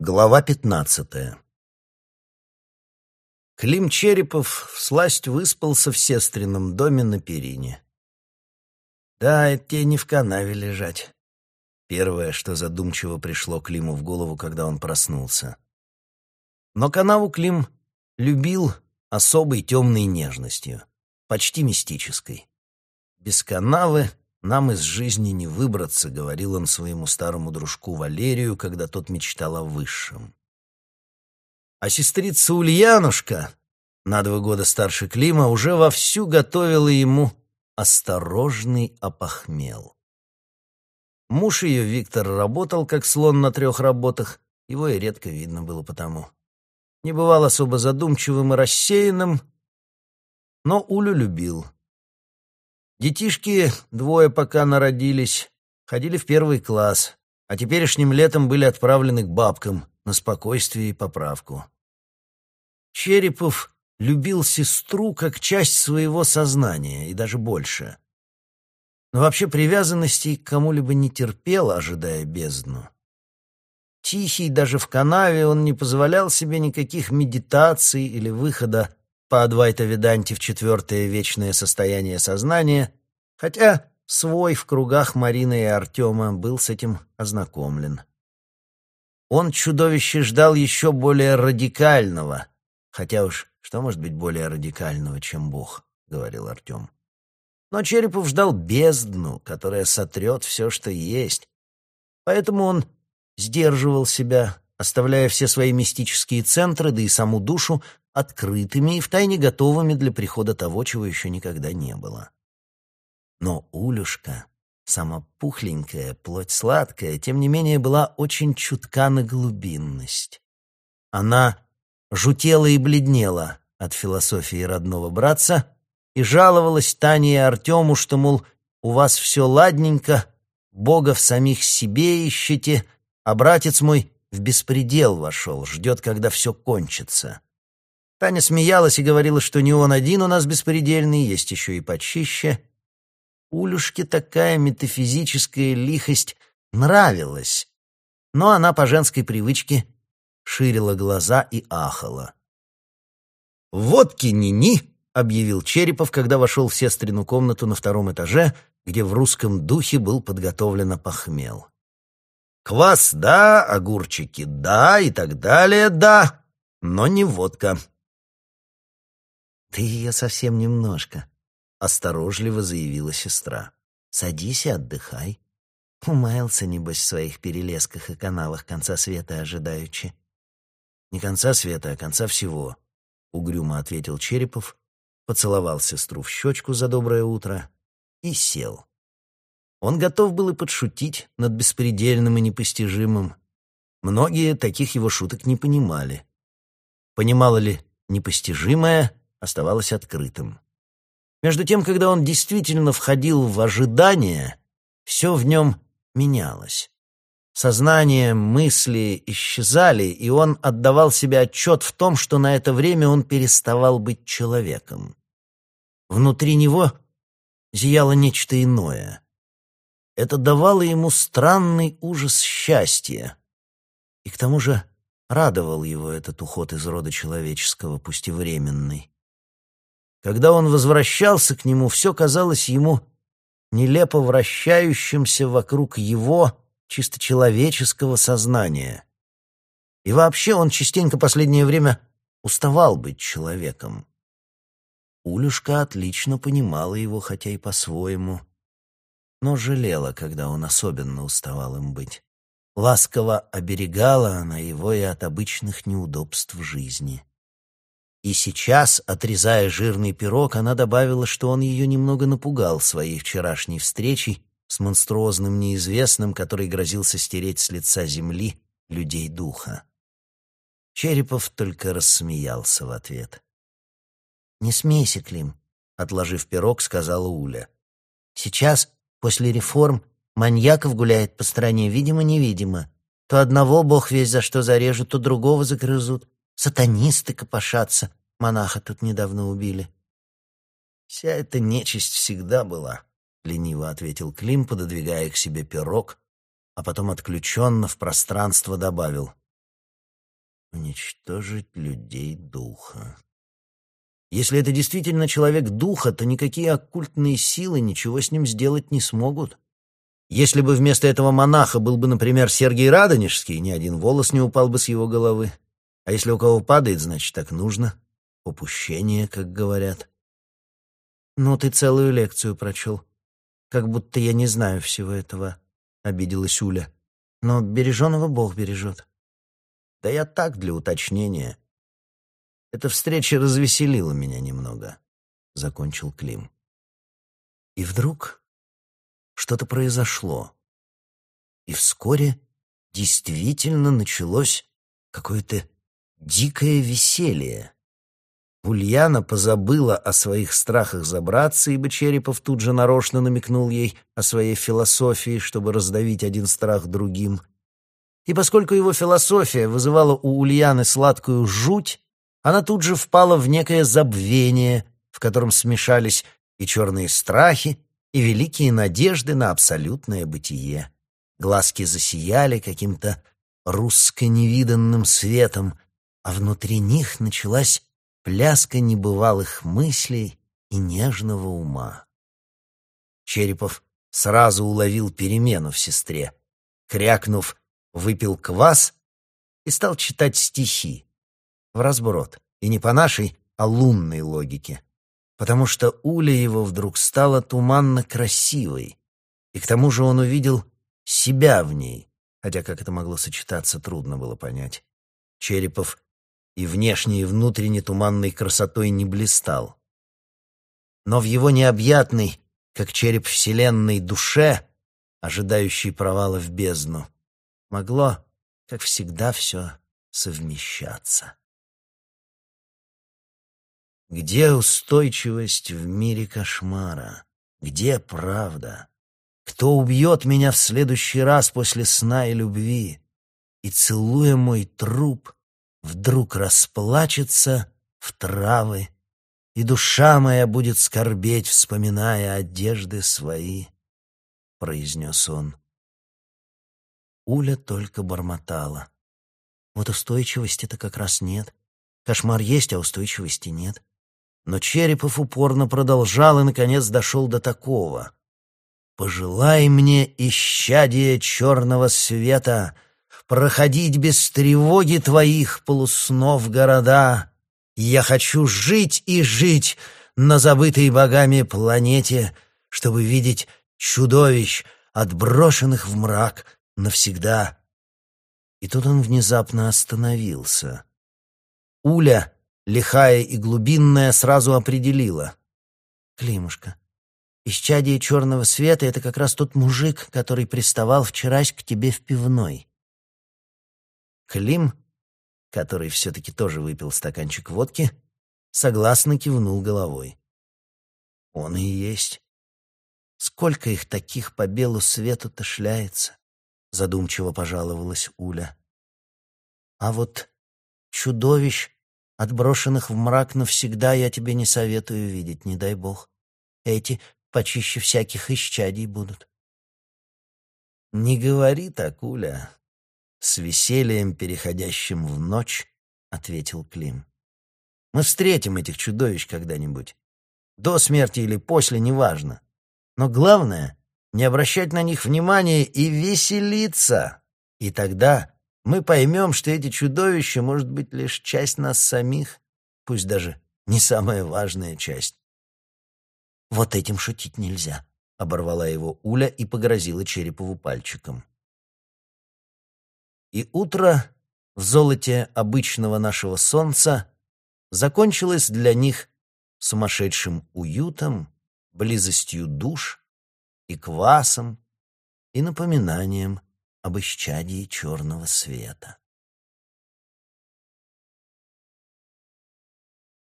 Глава пятнадцатая Клим Черепов всласть выспался в сестрином доме на перине. Да, это тебе не в канаве лежать. Первое, что задумчиво пришло Климу в голову, когда он проснулся. Но канаву Клим любил особой темной нежностью, почти мистической. Без канавы нам из жизни не выбраться», — говорил он своему старому дружку Валерию, когда тот мечтал о высшем. А сестрица Ульянушка, на два года старше Клима, уже вовсю готовила ему осторожный опохмел. Муж ее, Виктор, работал как слон на трех работах, его и редко видно было потому. Не бывал особо задумчивым и рассеянным, но Улю любил — Детишки, двое пока народились, ходили в первый класс, а теперешним летом были отправлены к бабкам на спокойствие и поправку. Черепов любил сестру как часть своего сознания, и даже больше. Но вообще привязанности к кому-либо не терпел, ожидая бездну. Тихий даже в канаве он не позволял себе никаких медитаций или выхода по Адвайта Веданте в четвертое вечное состояние сознания, хотя свой в кругах Марины и Артема был с этим ознакомлен. Он чудовище ждал еще более радикального, хотя уж что может быть более радикального, чем Бог, — говорил Артем. Но Черепов ждал бездну, которая сотрет все, что есть. Поэтому он сдерживал себя, оставляя все свои мистические центры, да и саму душу открытыми и втайне готовыми для прихода того, чего еще никогда не было. Но Улюшка, сама пухленькая, плоть сладкая, тем не менее была очень чутка на глубинность. Она жутела и бледнела от философии родного братца и жаловалась Тане и Артему, что, мол, у вас все ладненько, Бога в самих себе ищете, а братец мой в беспредел вошел, ждет, когда все кончится. Таня смеялась и говорила, что не он один у нас беспредельный, есть еще и почище. Улюшке такая метафизическая лихость нравилась, но она по женской привычке ширила глаза и ахала. «Водки ни-ни!» — объявил Черепов, когда вошел в сестрину комнату на втором этаже, где в русском духе был подготовлен опохмел. «Квас — да, огурчики — да, и так далее — да, но не водка. «Ты ее совсем немножко», — осторожливо заявила сестра. «Садись и отдыхай». Умаялся, небось, в своих перелесках и канавах конца света ожидаючи. «Не конца света, а конца всего», — угрюмо ответил Черепов, поцеловал сестру в щечку за доброе утро и сел. Он готов был и подшутить над беспредельным и непостижимым. Многие таких его шуток не понимали. Понимала ли непостижимое, оставалось открытым. Между тем, когда он действительно входил в ожидание, все в нем менялось. Сознание, мысли исчезали, и он отдавал себе отчет в том, что на это время он переставал быть человеком. Внутри него зияло нечто иное. Это давало ему странный ужас счастья. И к тому же радовал его этот уход из рода человеческого, пусть и временный. Когда он возвращался к нему, все казалось ему нелепо вращающимся вокруг его чисто человеческого сознания. И вообще он частенько последнее время уставал быть человеком. Улюшка отлично понимала его, хотя и по-своему, но жалела, когда он особенно уставал им быть. Ласково оберегала она его и от обычных неудобств жизни. И сейчас, отрезая жирный пирог, она добавила, что он ее немного напугал своей вчерашней встречей с монструозным неизвестным, который грозился стереть с лица земли людей духа. Черепов только рассмеялся в ответ. «Не смейся, Клим», — отложив пирог, сказала Уля. «Сейчас, после реформ, маньяков гуляет по стране, видимо-невидимо. То одного бог весь за что зарежут, то другого загрызут. Сатанисты копошатся. Монаха тут недавно убили. Вся эта нечисть всегда была, лениво ответил Клим, пододвигая к себе пирог, а потом отключенно в пространство добавил. Уничтожить людей духа. Если это действительно человек духа, то никакие оккультные силы ничего с ним сделать не смогут. Если бы вместо этого монаха был бы, например, Сергий Радонежский, ни один волос не упал бы с его головы. А если у кого падает, значит, так нужно. Упущение, как говорят. «Ну, ты целую лекцию прочел. Как будто я не знаю всего этого», — обиделась Уля. «Но береженого Бог бережет». «Да я так, для уточнения. Эта встреча развеселила меня немного», — закончил Клим. И вдруг что-то произошло. И вскоре действительно началось какое-то дикое веселье. Ульяна позабыла о своих страхах забраться, ибо Черепов тут же нарочно намекнул ей о своей философии, чтобы раздавить один страх другим. И поскольку его философия вызывала у Ульяны сладкую жуть, она тут же впала в некое забвение, в котором смешались и черные страхи, и великие надежды на абсолютное бытие. Глазки засияли каким-то русско-невиданным светом, а внутри них началась пляска небывалых мыслей и нежного ума. Черепов сразу уловил перемену в сестре. Крякнув, выпил квас и стал читать стихи в разброд, и не по нашей, а лунной логике потому что Уля его вдруг стала туманно красивой, и к тому же он увидел себя в ней, хотя как это могло сочетаться, трудно было понять. Черепов и внешней, и внутренней туманной красотой не блистал. Но в его необъятной, как череп вселенной, душе, ожидающей провала в бездну, могло, как всегда, все совмещаться. Где устойчивость в мире кошмара? Где правда? Кто убьет меня в следующий раз после сна и любви? И, целуя мой труп, вдруг расплачется в травы, И душа моя будет скорбеть, вспоминая одежды свои, — произнес он. Уля только бормотала. Вот устойчивости-то как раз нет. Кошмар есть, а устойчивости нет. Но Черепов упорно продолжал и, наконец, дошел до такого. «Пожелай мне, исчадие черного света, проходить без тревоги твоих полуснов города. Я хочу жить и жить на забытой богами планете, чтобы видеть чудовищ, отброшенных в мрак навсегда». И тут он внезапно остановился. Уля лихая и глубинная, сразу определила. «Климушка, исчадие черного света — это как раз тот мужик, который приставал вчерась к тебе в пивной». Клим, который все-таки тоже выпил стаканчик водки, согласно кивнул головой. «Он и есть. Сколько их таких по белу свету-то шляется?» — задумчиво пожаловалась Уля. «А вот чудовищ Отброшенных в мрак навсегда я тебе не советую видеть, не дай бог. Эти почище всяких исчадий будут. «Не говори так, Уля», — с весельем, переходящим в ночь, — ответил Клим. «Мы встретим этих чудовищ когда-нибудь. До смерти или после, неважно. Но главное — не обращать на них внимания и веселиться. И тогда мы поймем, что эти чудовища, может быть, лишь часть нас самих, пусть даже не самая важная часть. «Вот этим шутить нельзя», — оборвала его Уля и погрозила Черепову пальчиком. И утро в золоте обычного нашего солнца закончилось для них сумасшедшим уютом, близостью душ и квасом, и напоминанием об исчадии черного света.